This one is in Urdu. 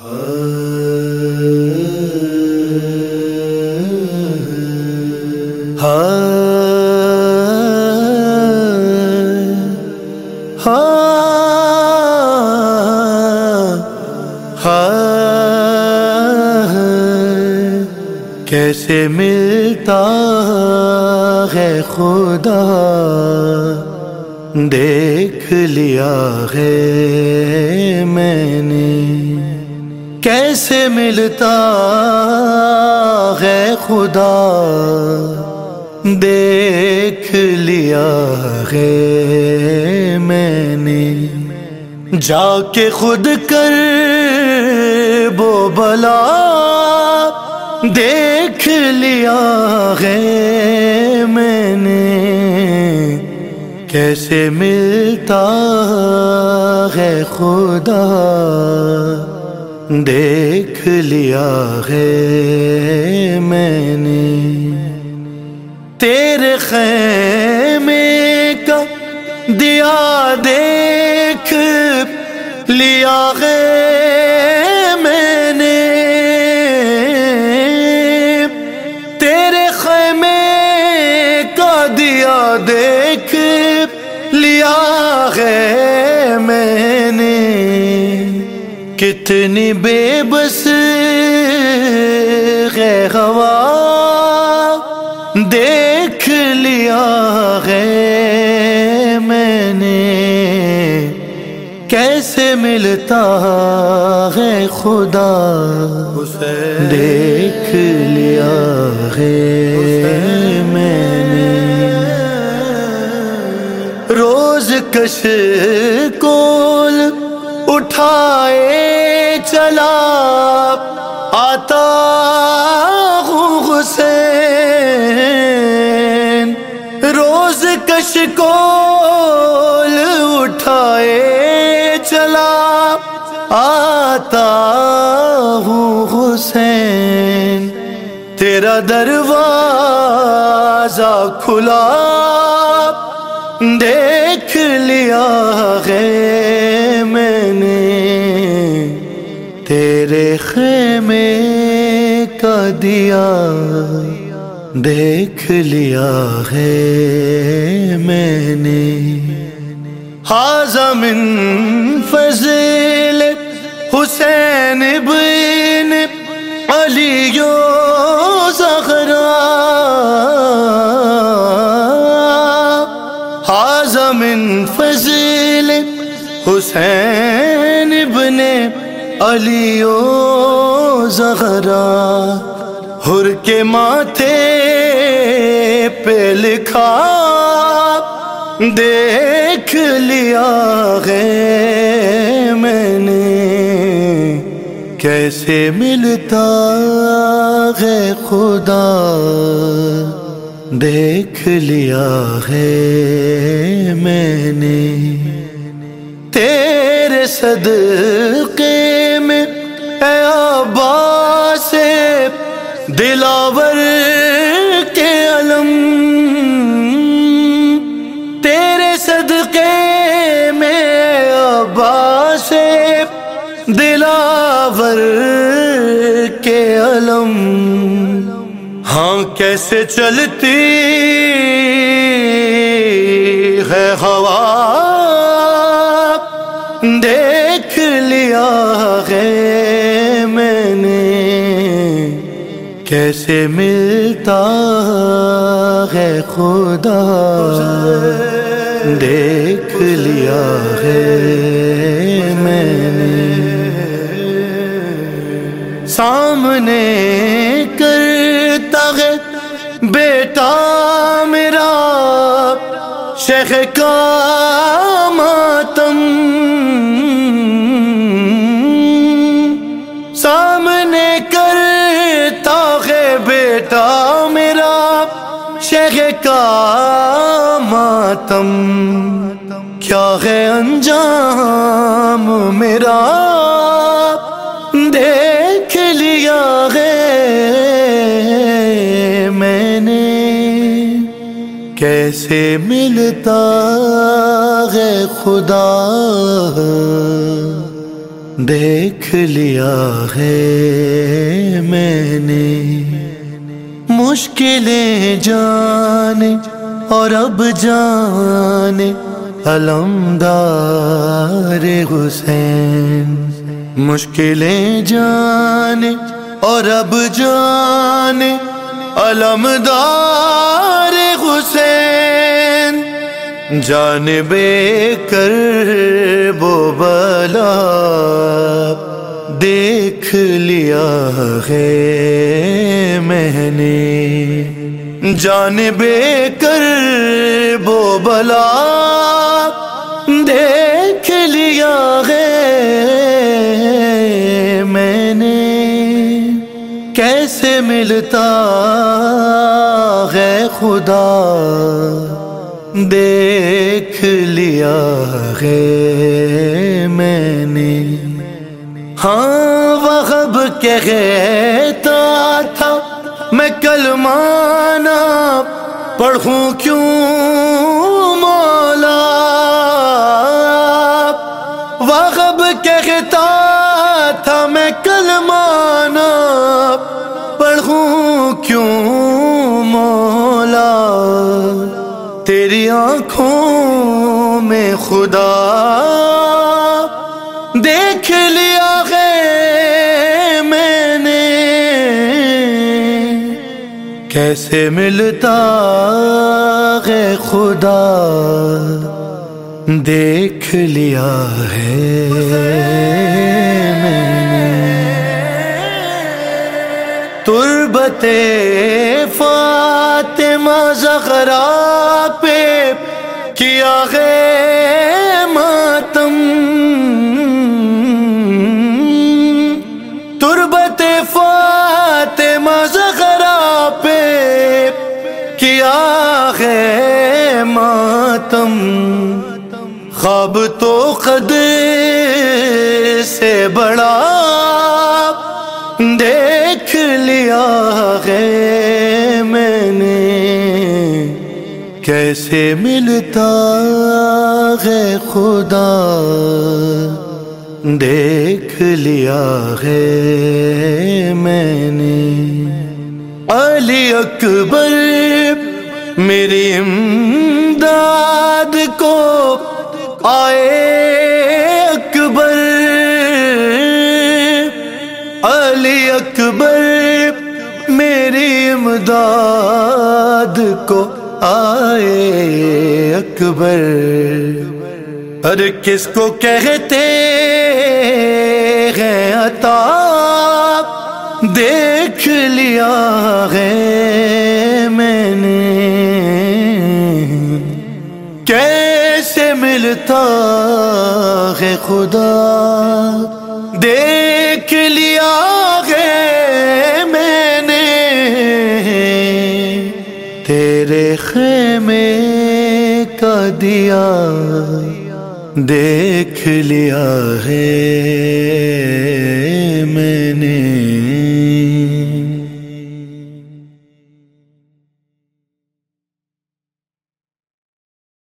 کیسے ملتا ہے خدا؟ دیکھ لیا ہے میں نے۔ کیسے ملتا ہے خدا؟ دیکھ لیا ہے میں نے۔ جا کے خود کر بو بلا۔ دیکھ لیا ہے میں نے۔ کیسے ملتا ہے خدا؟ دیکھ لیا ہے میں نے۔ تیرے خیمے کا دیا دیکھ لیا ہے میں نے۔ تیرے خیمے کا دیا دیکھ لیا ہے میں نے کتنی بے بس ہے ہوا دیکھ لیا ہے میں نے کیسے ملتا ہے خدا دیکھ لیا ہے میں نے روز کش کول اٹھائے چلا آتا ہوں حسین۔ روز کش کول اٹھائے چلا آتا ہوں حسین۔ تیرا دروازہ کھلا دیکھ لیا ہے میں نے۔ حاضمن فضل حسین بن علی زہرا۔ حاضمن فضل حسین بن علی زہرا۔ ہر کے ماتھے پہ لکھا، دیکھ لیا ہے میں نے۔ کیسے ملتا ہے خدا؟ دیکھ لیا ہے میں نے۔ تیرے صدقے میں، اے عباس دلاور کے علم ہاں کیسے چلتی ہے ہوا؟ دیکھ لیا ہے میں نے کیسے ملتا ہے خدا؟ دیکھ لیا ہے میں نے سامنے کرتا ہے بیٹا میرا، شیخ کا ماتم سامنے کرتا ہے بیٹا میرا، شیخ کا ماتم کیا ہے انجام میرا؟ کیسے ملتا ہے خدا؟ دیکھ لیا ہے میں نے مشکلیں جانے اور اب جانے۔ علمدار حسین، مشکلیں جانے اور اب جانے۔ علمدار حسین جان بے کر بو بلا، دیکھ لیا ہے میں نے جان بے کر بو بلا، دیکھ لیا ہے میں نے۔ کیسے ملتا خدا دیکھ لیا ہے میں نے۔ ہاں وغب کہتا تھا میں کل مانا پڑھوں کیوں مولا؟ وغب کہتا تھا میں کل مانا پڑھوں کیوں مولا؟ تیری آنکھوں میں خدا۔ دیکھ لیا ہے میں نے۔ کیسے ملتا ہے خدا؟ دیکھ لیا ہے۔ تربت فاطمہ زغرا پہ کیا ہے ماتم؟ تربت فاطمہ زغرا پہ کیا ہے ماتم؟ خواب تو خد سے بڑا کیسے ملتا ہے خدا، دیکھ لیا ہے میں نے۔ علی اکبر میری امداد کو، آئے اکبر۔ علی اکبر میری امداد کو آئے اکبر۔ ارے کس کو کہتے ہیں عطا؟ دیکھ لیا ہے میں نے۔ کیسے ملتا ہے خدا؟ دیا دیکھ لیا ہے میں نے۔